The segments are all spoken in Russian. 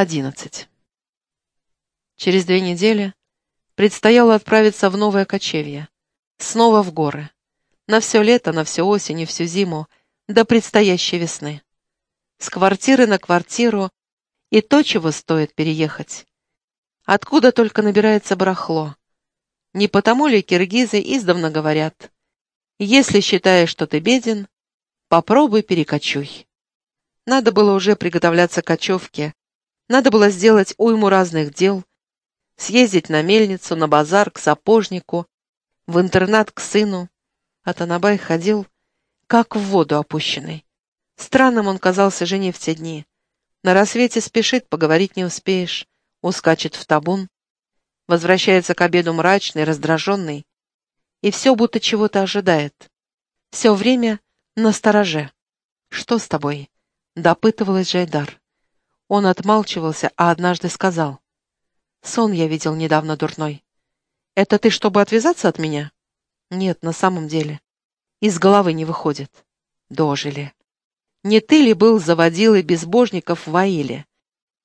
11. Через две недели предстояло отправиться в новое кочевье, снова в горы, на все лето, на всю осень и всю зиму, до предстоящей весны. С квартиры на квартиру и то, чего стоит переехать. Откуда только набирается барахло. Не потому ли киргизы издавна говорят, если считаешь, что ты беден, попробуй перекочуй. Надо было уже приготовляться к кочевке, надо было сделать уйму разных дел, съездить на мельницу, на базар, к сапожнику, в интернат к сыну. А Танабай ходил, как в воду опущенный. Странным он казался жене в те дни. На рассвете спешит, поговорить не успеешь, ускачет в табун, возвращается к обеду мрачный, раздраженный, и все будто чего-то ожидает. Все время на стороже. «Что с тобой?» — допытывалась Жайдар. Он отмалчивался, а однажды сказал. «Сон я видел недавно дурной. Это ты, чтобы отвязаться от меня?» «Нет, на самом деле. Из головы не выходит. Дожили. Не ты ли был заводилой безбожников в Аиле?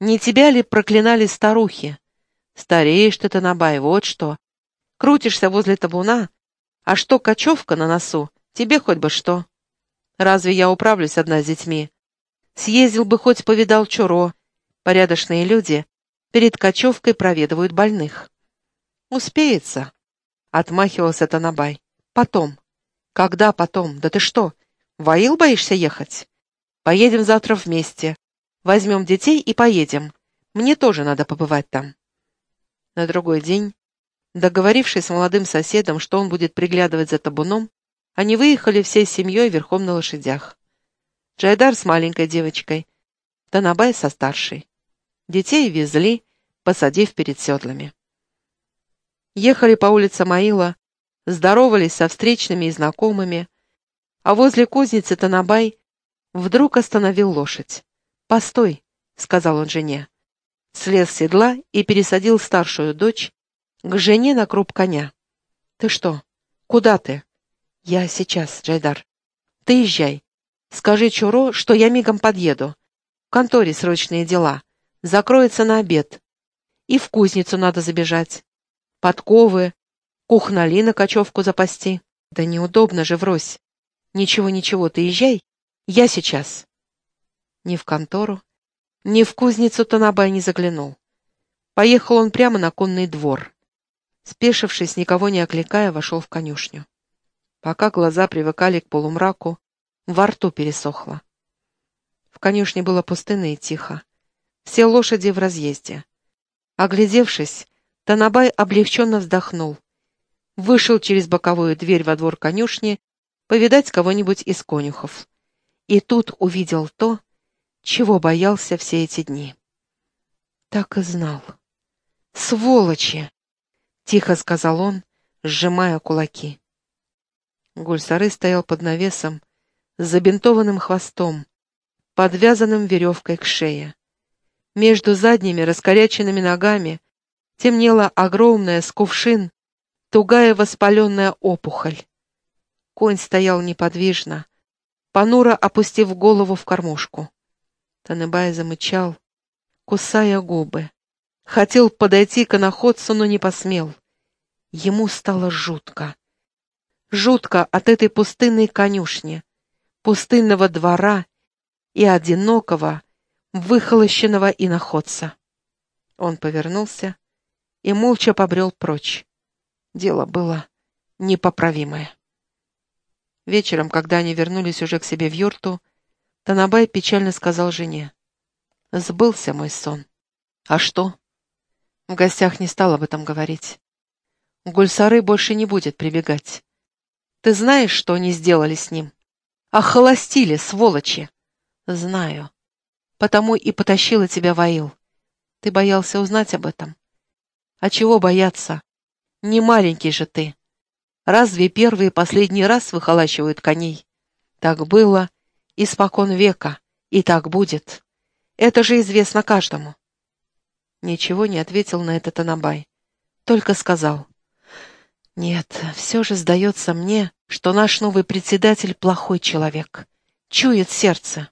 Не тебя ли проклинали старухи? Стареешь ты, Танабай, вот что. Крутишься возле табуна, а что кочевка на носу, тебе хоть бы что. Разве я управлюсь одна с детьми? Съездил бы хоть повидал Чуро. Порядочные люди перед кочевкой проведывают больных. Успеется, — отмахивался Танабай. Потом. Когда потом? Да ты что, в Аил боишься ехать? Поедем завтра вместе. Возьмем детей и поедем. Мне тоже надо побывать там. На другой день Договорившись с молодым соседом, что он будет приглядывать за табуном, они выехали всей семьей верхом на лошадях. Джайдар с маленькой девочкой, Танабай со старшей. Детей везли, посадив перед седлами. Ехали по улице Маила, здоровались со встречными и знакомыми, а возле кузницы Танабай вдруг остановил лошадь. «Постой», — сказал он жене. Слез с седла и пересадил старшую дочь, к жене на круп коня. «Ты что? Куда ты?» «Я сейчас, Джайдар. Ты езжай. Скажи Чуро, что я мигом подъеду. В конторе срочные дела. Закроется на обед. И в кузницу надо забежать. Подковы, кухнали на кочевку запасти. Да неудобно же врозь. Ничего-ничего, ты езжай. Я сейчас». Ни в контору, ни в кузницу Танабай не заглянул. Поехал он прямо на конный двор. Спешившись, никого не окликая, вошел в конюшню. Пока глаза привыкали к полумраку, во рту пересохло. В конюшне было пустынно и тихо. Все лошади в разъезде. Оглядевшись, Танабай облегченно вздохнул. Вышел через боковую дверь во двор конюшни повидать кого-нибудь из конюхов. И тут увидел то, чего боялся все эти дни. Так и знал. Сволочи! Тихо сказал он, сжимая кулаки. Гульсары стоял под навесом, с забинтованным хвостом, подвязанным веревкой к шее. Между задними раскоряченными ногами темнела огромная с тугая воспаленная опухоль. Конь стоял неподвижно, понуро опустив голову в кормушку. Таныбай замычал, кусая губы. Хотел подойти к иноходцу, но не посмел. Ему стало жутко. Жутко от этой пустынной конюшни, пустынного двора и одинокого, выхолощенного иноходца. Он повернулся и молча побрел прочь. Дело было непоправимое. Вечером, когда они вернулись уже к себе в юрту, Танабай печально сказал жене. «Сбылся мой сон. А что?» В гостях не стал об этом говорить. Гульсары больше не будет прибегать. Ты знаешь, что они сделали с ним? Охолостили, сволочи! Знаю. Потому и потащила тебя в Аил. Ты боялся узнать об этом. А чего бояться? Не маленький же ты. Разве первый и последний раз выхолачивают коней? Так было испокон века, и так будет. Это же известно каждому. Ничего не ответил на это Танабай. Только сказал. Нет, все же сдается мне, что наш новый председатель плохой человек. Чует сердце.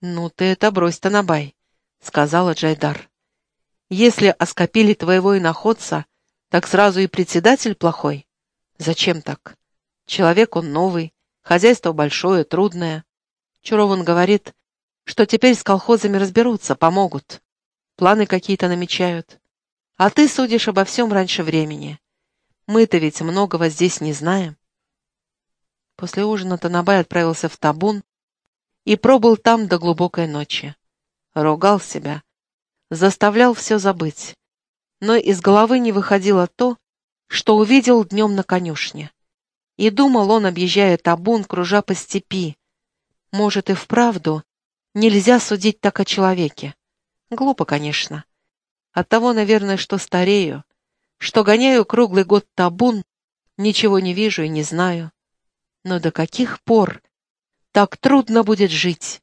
Ну ты это брось, Танабай. — сказала Джайдар. «Если оскопили твоего иноходца, так сразу и председатель плохой. Зачем так? Человек он новый, хозяйство большое, трудное. Чурован говорит, что теперь с колхозами разберутся, помогут. Планы какие-то намечают. А ты судишь обо всем раньше времени. Мы-то ведь многого здесь не знаем. После ужина Танабай отправился в табун и пробыл там до глубокой ночи. Ругал себя, заставлял все забыть. Но из головы не выходило то, что увидел днем на конюшне. И думал он, объезжая табун, кружа по степи. Может, и вправду нельзя судить так о человеке. Глупо, конечно. Оттого, наверное, что старею, что гоняю круглый год табун, ничего не вижу и не знаю. Но до каких пор так трудно будет жить?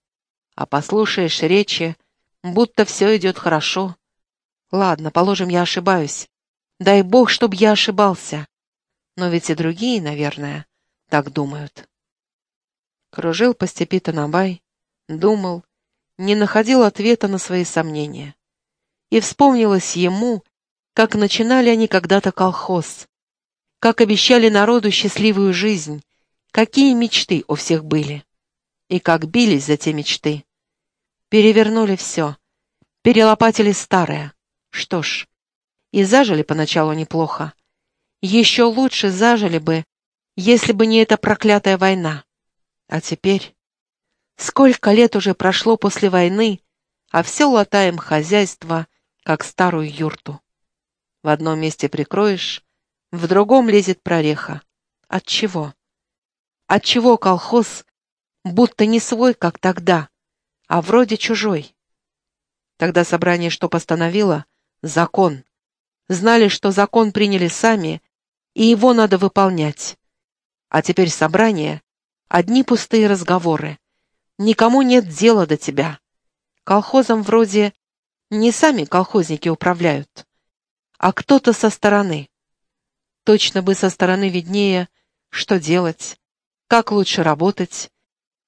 А послушаешь речи, будто все идет хорошо. Ладно, положим, я ошибаюсь. Дай бог, чтобы я ошибался. Но ведь и другие, наверное, так думают. Кружил по степи Танабай, думал, не находил ответа на свои сомнения. И вспомнилось ему, как начинали они когда-то колхоз, как обещали народу счастливую жизнь, какие мечты у всех были, и как бились за те мечты. Перевернули все, перелопатили старое. Что ж, и зажили поначалу неплохо. Еще лучше зажили бы, если бы не эта проклятая война. А теперь... Сколько лет уже прошло после войны, а все латаем хозяйство, как старую юрту. В одном месте прикроешь, в другом лезет прореха. От чего? От чего колхоз будто не свой, как тогда, а вроде чужой? Тогда собрание что постановило? Закон. Знали, что закон приняли сами, и его надо выполнять. А теперь собрание — одни пустые разговоры. Никому нет дела до тебя. Колхозом вроде не сами колхозники управляют, а кто-то со стороны. Точно бы со стороны виднее, что делать, как лучше работать,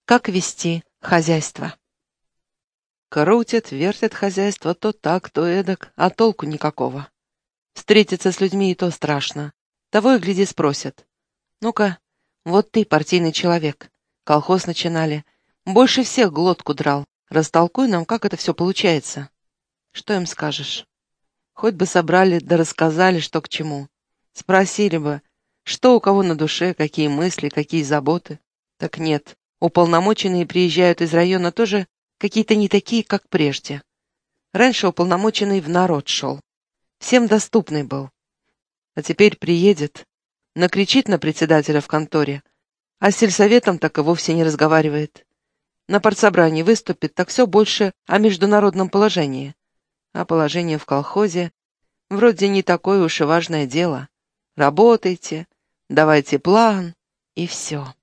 как вести хозяйство. Крутят, вертят хозяйство то так, то эдак, а толку никакого. Встретиться с людьми и то страшно. Того и гляди спросят. Ну-ка, вот ты, партийный человек. Колхоз начинали. Больше всех глотку драл. Растолкуй нам, как это все получается. Что им скажешь? Хоть бы собрали да рассказали, что к чему. Спросили бы, что у кого на душе, какие мысли, какие заботы. Так нет, уполномоченные приезжают из района тоже какие-то не такие, как прежде. Раньше уполномоченный в народ шел всем доступный был. А теперь приедет, накричит на председателя в конторе, а с сельсоветом так и вовсе не разговаривает. На партсобрании выступит, так все больше о международном положении. А положение в колхозе вроде не такое уж и важное дело. Работайте, давайте план, и все.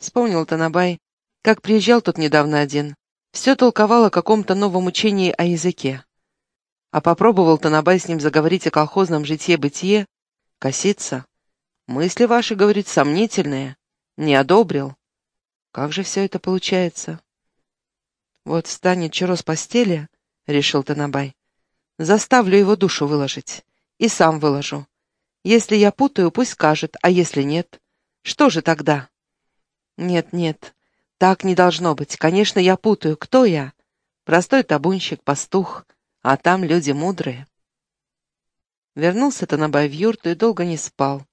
Вспомнил Танабай, как приезжал тут недавно один. Все толковал о каком-то новом учении о языке. А попробовал Танабай с ним заговорить о колхозном житье-бытие, коситься. Мысли ваши, говорит, сомнительные. Не одобрил. Как же все это получается? Вот встанет Чуро с постели, решил Танабай. Заставлю его душу выложить. И сам выложу. Если я путаю, пусть скажет, а если нет? Что же тогда? Нет, нет, так не должно быть. Конечно, я путаю. Кто я? Простой табунщик, пастух — а там люди мудрые. Вернулся Танабай в юрту и долго не спал.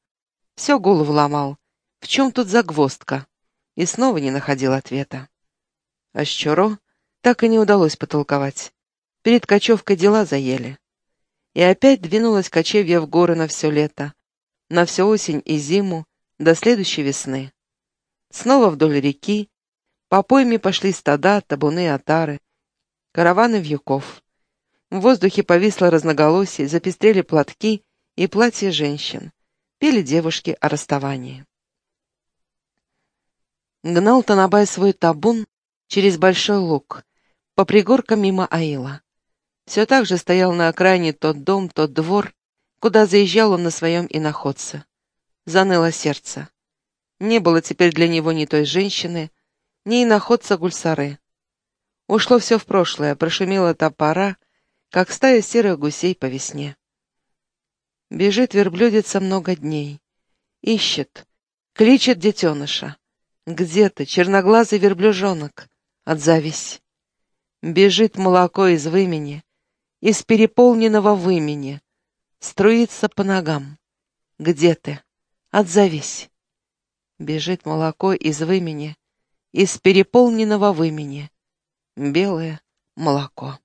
Все голову ломал. В чем тут загвоздка? И снова не находил ответа. А с Чуро так и не удалось потолковать. Перед кочевкой дела заели. И опять двинулась кочевья в горы на все лето, на всю осень и зиму, до следующей весны. Снова вдоль реки, по пойме пошли стада, табуны, отары, караваны вьюков. В воздухе повисло разноголосие, запестрели платки и платья женщин. Пели девушки о расставании. Гнал Танабай свой табун через большой луг, по пригоркам мимо Аила. Все так же стоял на окраине тот дом, тот двор, куда заезжал он на своем иноходце. Заныло сердце. Не было теперь для него ни той женщины, ни иноходца Гульсары. Ушло все в прошлое, прошумела та пора, как стая серых гусей по весне. Бежит верблюдица много дней. Ищет, кличет детеныша. Где ты, черноглазый верблюжонок? Отзовись. Бежит молоко из вымени, из переполненного вымени, струится по ногам. Где ты? Отзовись. Бежит молоко из вымени, из переполненного вымени. Белое молоко.